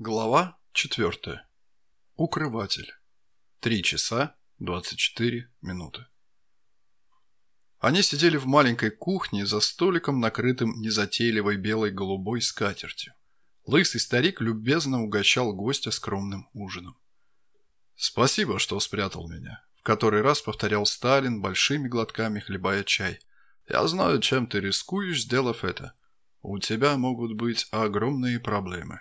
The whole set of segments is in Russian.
Глава 4. Укрыватель. 3 часа 24 минуты. Они сидели в маленькой кухне за столиком, накрытым незатейливой белой голубой скатертью. Лысый старик любезно угощал гостя скромным ужином. «Спасибо, что спрятал меня», — в который раз повторял Сталин, большими глотками хлебая чай. «Я знаю, чем ты рискуешь, сделав это. У тебя могут быть огромные проблемы».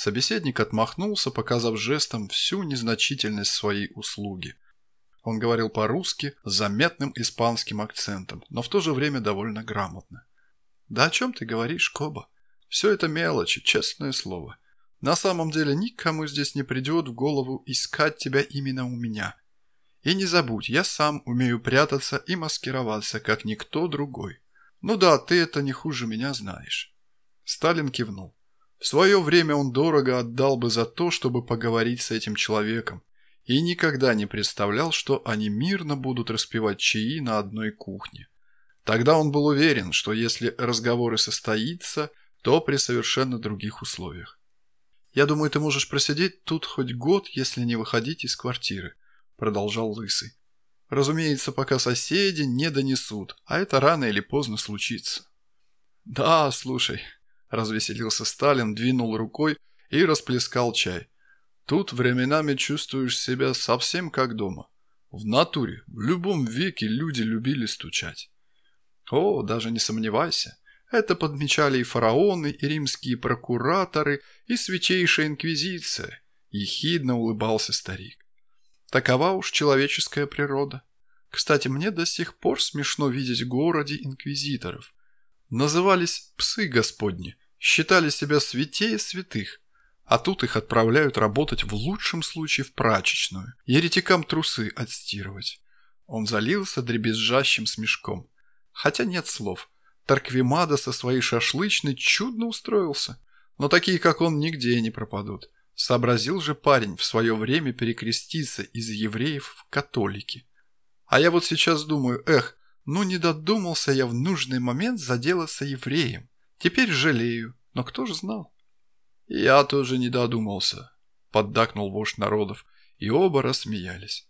Собеседник отмахнулся, показав жестом всю незначительность своей услуги. Он говорил по-русски с заметным испанским акцентом, но в то же время довольно грамотно. «Да о чем ты говоришь, Коба? Все это мелочи, честное слово. На самом деле никому здесь не придет в голову искать тебя именно у меня. И не забудь, я сам умею прятаться и маскироваться, как никто другой. Ну да, ты это не хуже меня знаешь». Сталин кивнул. В свое время он дорого отдал бы за то, чтобы поговорить с этим человеком, и никогда не представлял, что они мирно будут распивать чаи на одной кухне. Тогда он был уверен, что если разговор и состоится, то при совершенно других условиях. «Я думаю, ты можешь просидеть тут хоть год, если не выходить из квартиры», – продолжал Лысый. «Разумеется, пока соседи не донесут, а это рано или поздно случится». «Да, слушай», Развеселился Сталин, двинул рукой и расплескал чай. Тут временами чувствуешь себя совсем как дома. В натуре, в любом веке люди любили стучать. О, даже не сомневайся. Это подмечали и фараоны, и римские прокураторы, и святейшая инквизиция. Ехидно улыбался старик. Такова уж человеческая природа. Кстати, мне до сих пор смешно видеть в городе инквизиторов. Назывались «псы господни», считали себя святее святых, а тут их отправляют работать в лучшем случае в прачечную, еретикам трусы отстирывать. Он залился дребезжащим смешком. Хотя нет слов. Тарквимада со своей шашлычной чудно устроился. Но такие, как он, нигде не пропадут. Сообразил же парень в свое время перекреститься из евреев в католики. А я вот сейчас думаю, эх, ну не додумался я в нужный момент заделаться евреем. Теперь жалею, но кто же знал? Я тоже не додумался, поддакнул вождь народов, и оба рассмеялись.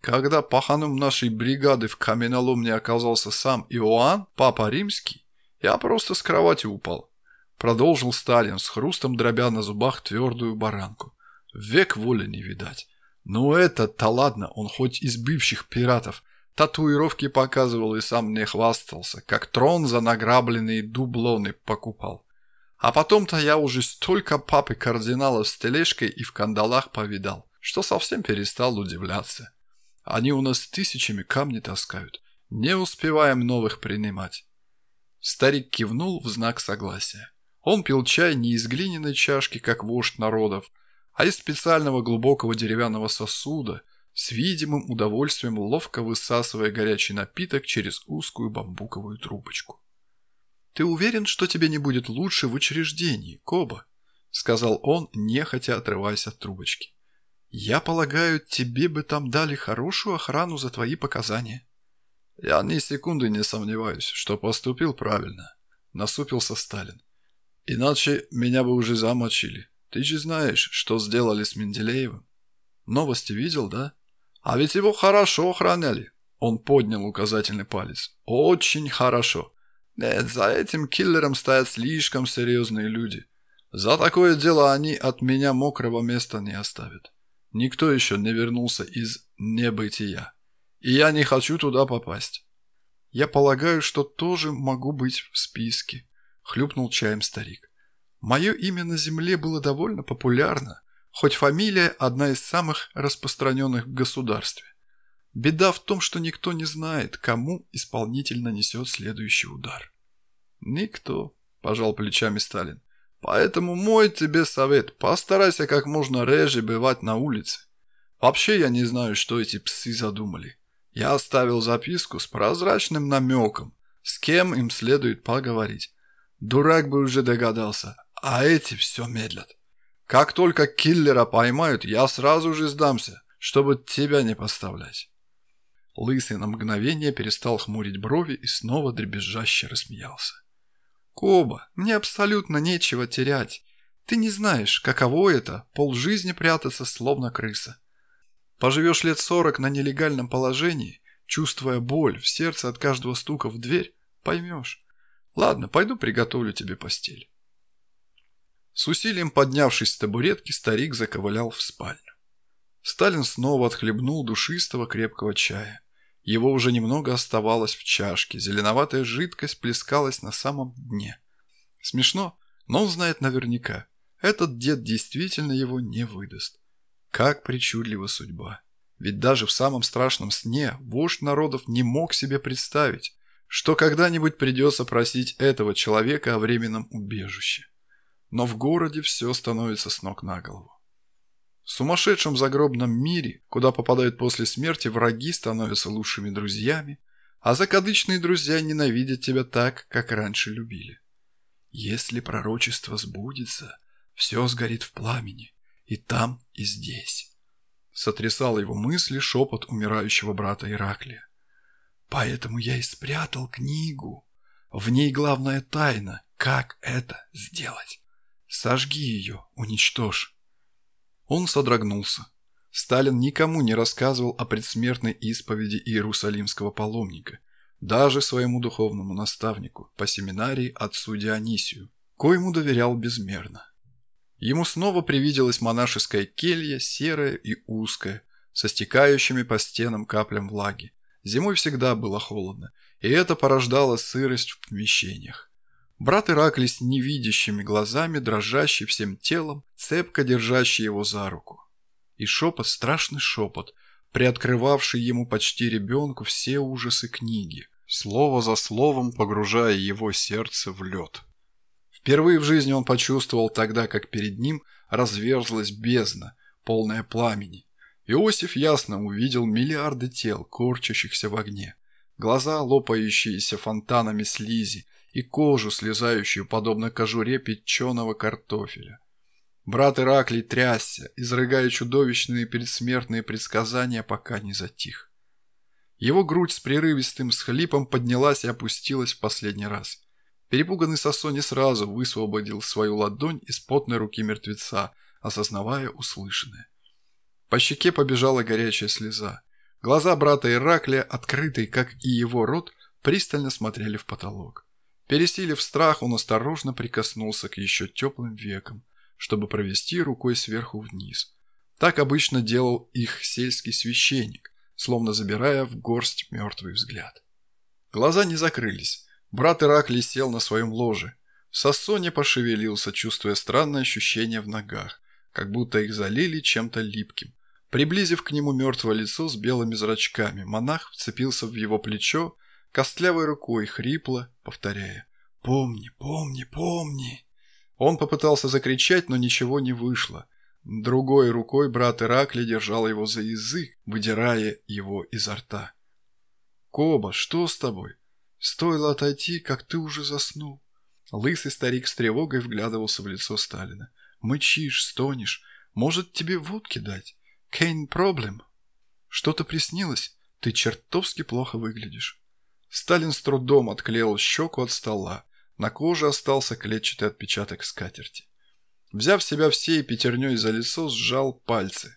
Когда паханом нашей бригады в каменоломне оказался сам Иоанн, папа римский, я просто с кровати упал. Продолжил Сталин с хрустом дробя на зубах твердую баранку. Век воли не видать. Ну это-то ладно, он хоть из бывших пиратов, Татуировки показывал и сам мне хвастался, как трон за награбленные дублоны покупал. А потом-то я уже столько папы кардиналов с тележкой и в кандалах повидал, что совсем перестал удивляться. Они у нас тысячами камни таскают, не успеваем новых принимать. Старик кивнул в знак согласия. Он пил чай не из глиняной чашки, как вождь народов, а из специального глубокого деревянного сосуда – с видимым удовольствием ловко высасывая горячий напиток через узкую бамбуковую трубочку. «Ты уверен, что тебе не будет лучше в учреждении, Коба?» — сказал он, нехотя отрываясь от трубочки. «Я полагаю, тебе бы там дали хорошую охрану за твои показания». «Я ни секунды не сомневаюсь, что поступил правильно», — насупился Сталин. «Иначе меня бы уже замочили. Ты же знаешь, что сделали с Менделеевым. Новости видел, да?» А ведь его хорошо охраняли. Он поднял указательный палец. Очень хорошо. Нет, за этим киллером стоят слишком серьезные люди. За такое дело они от меня мокрого места не оставят. Никто еще не вернулся из небытия. И я не хочу туда попасть. Я полагаю, что тоже могу быть в списке, хлюпнул чаем старик. Мое имя на земле было довольно популярно, хоть фамилия одна из самых распространенных в государстве. Беда в том, что никто не знает, кому исполнитель нанесет следующий удар. «Никто», – пожал плечами Сталин. «Поэтому мой тебе совет – постарайся как можно реже бывать на улице. Вообще я не знаю, что эти псы задумали. Я оставил записку с прозрачным намеком, с кем им следует поговорить. Дурак бы уже догадался, а эти все медлят. Как только киллера поймают, я сразу же сдамся, чтобы тебя не поставлять. Лысый на мгновение перестал хмурить брови и снова дребезжаще рассмеялся. «Коба, мне абсолютно нечего терять. Ты не знаешь, каково это – полжизни прятаться, словно крыса. Поживешь лет сорок на нелегальном положении, чувствуя боль в сердце от каждого стука в дверь, поймешь. Ладно, пойду приготовлю тебе постель. С усилием поднявшись с табуретки, старик заковылял в спальню. Сталин снова отхлебнул душистого крепкого чая. Его уже немного оставалось в чашке, зеленоватая жидкость плескалась на самом дне. Смешно, но он знает наверняка, этот дед действительно его не выдаст. Как причудлива судьба. Ведь даже в самом страшном сне вождь народов не мог себе представить, что когда-нибудь придется просить этого человека о временном убежище. Но в городе все становится с ног на голову. В сумасшедшем загробном мире, куда попадают после смерти, враги становятся лучшими друзьями, а закадычные друзья ненавидят тебя так, как раньше любили. Если пророчество сбудется, все сгорит в пламени, и там, и здесь. Сотрясал его мысли шепот умирающего брата Ираклия. Поэтому я и спрятал книгу. В ней главная тайна, как это сделать. Сожги ее, уничтожь. Он содрогнулся. Сталин никому не рассказывал о предсмертной исповеди иерусалимского паломника, даже своему духовному наставнику по семинарии отцу Дионисию, коему доверял безмерно. Ему снова привиделась монашеская келья, серая и узкая, со стекающими по стенам каплям влаги. Зимой всегда было холодно, и это порождало сырость в помещениях. Брат Ираклий с невидящими глазами, дрожащий всем телом, цепко держащий его за руку. И шепот, страшный шепот, приоткрывавший ему почти ребенку все ужасы книги, слово за словом погружая его сердце в лед. Впервые в жизни он почувствовал тогда, как перед ним разверзлась бездна, полная пламени. Иосиф ясно увидел миллиарды тел, корчащихся в огне, глаза, лопающиеся фонтанами слизи, и кожу, слезающую, подобно кожуре печеного картофеля. Брат Ираклий трясся, изрыгая чудовищные предсмертные предсказания, пока не затих. Его грудь с прерывистым схлипом поднялась и опустилась в последний раз. Перепуганный Сосо не сразу высвободил свою ладонь из потной руки мертвеца, осознавая услышанное. По щеке побежала горячая слеза. Глаза брата Ираклия, открытые, как и его рот, пристально смотрели в потолок. Пересилив страх, он осторожно прикоснулся к еще теплым векам, чтобы провести рукой сверху вниз. Так обычно делал их сельский священник, словно забирая в горсть мертвый взгляд. Глаза не закрылись, Брат Ираклий сел на своем ложе. Сосо не пошевелился, чувствуя странное ощущение в ногах, как будто их залили чем-то липким. Приблизив к нему мертвое лицо с белыми зрачками, монах вцепился в его плечо, костлявой рукой хрипло, повторяя «Помни, помни, помни!». Он попытался закричать, но ничего не вышло. Другой рукой брат Иракли держал его за язык, выдирая его изо рта. «Коба, что с тобой?» Стоило отойти, как ты уже заснул. Лысый старик с тревогой вглядывался в лицо Сталина. Мычишь, стонешь. Может, тебе водки дать? Кейн проблем. Что-то приснилось? Ты чертовски плохо выглядишь. Сталин с трудом отклеил щеку от стола. На коже остался клетчатый отпечаток скатерти. Взяв себя всей пятерней за лицо, сжал пальцы.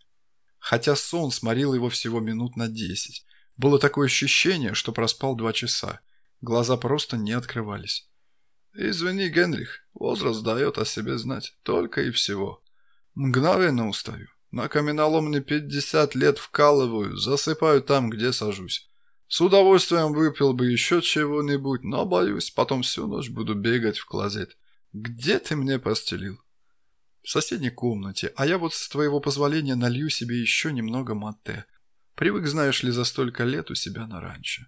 Хотя сон сморил его всего минут на десять. Было такое ощущение, что проспал два часа. Глаза просто не открывались. «Извини, Генрих, возраст дает о себе знать. Только и всего. Мгновенно устаю. На каменоломне пятьдесят лет вкалываю, засыпаю там, где сажусь. С удовольствием выпил бы еще чего-нибудь, но, боюсь, потом всю ночь буду бегать в клозет. Где ты мне постелил?» «В соседней комнате, а я вот с твоего позволения налью себе еще немного мате. Привык, знаешь ли, за столько лет у себя на ранчо».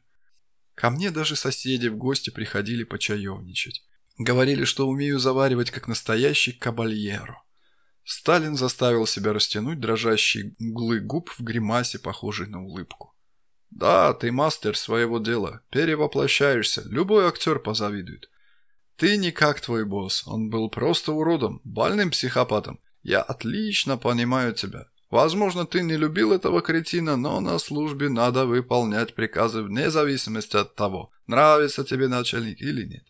Ко мне даже соседи в гости приходили почаевничать. Говорили, что умею заваривать как настоящий кабальеро. Сталин заставил себя растянуть дрожащие углы губ в гримасе, похожей на улыбку. «Да, ты мастер своего дела, перевоплощаешься, любой актер позавидует. Ты не как твой босс, он был просто уродом, больным психопатом. Я отлично понимаю тебя. Возможно, ты не любил этого кретина, но на службе надо выполнять приказы вне зависимости от того, нравится тебе начальник или нет.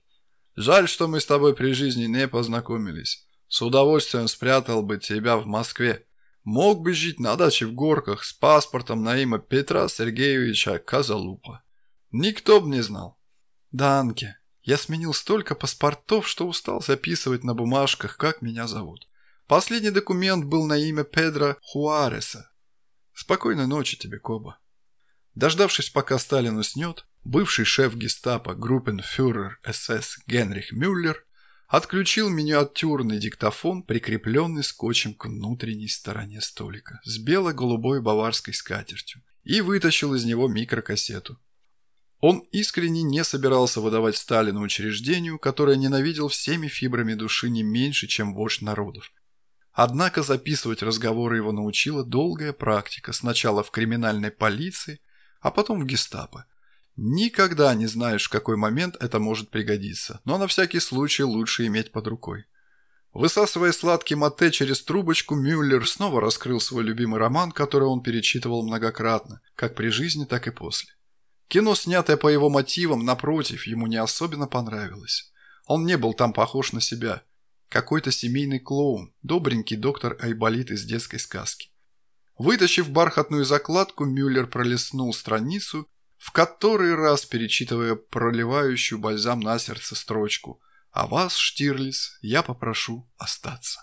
Жаль, что мы с тобой при жизни не познакомились. С удовольствием спрятал бы тебя в Москве. Мог бы жить на даче в Горках с паспортом на имя Петра Сергеевича Казалупа. Никто бы не знал. Данке, я сменил столько паспортов, что устал записывать на бумажках, как меня зовут. Последний документ был на имя Педро Хуареса. Спокойной ночи тебе, Коба. Дождавшись, пока Сталин уснет, бывший шеф гестапо группенфюрер СС Генрих Мюллер отключил миниатюрный диктофон, прикрепленный скотчем к внутренней стороне столика с бело-голубой баварской скатертью, и вытащил из него микрокассету. Он искренне не собирался выдавать Сталину учреждению, которое ненавидел всеми фибрами души не меньше, чем вождь народов. Однако записывать разговоры его научила долгая практика, сначала в криминальной полиции, а потом в гестапо. Никогда не знаешь, в какой момент это может пригодиться, но на всякий случай лучше иметь под рукой. Высасывая сладкий мате через трубочку, Мюллер снова раскрыл свой любимый роман, который он перечитывал многократно, как при жизни, так и после. Кино, снятое по его мотивам, напротив, ему не особенно понравилось. Он не был там похож на себя. Какой-то семейный клоун, добренький доктор Айболит из детской сказки. Вытащив бархатную закладку, Мюллер пролистнул страницу, в который раз перечитывая проливающую бальзам на сердце строчку «А вас, Штирлиц, я попрошу остаться».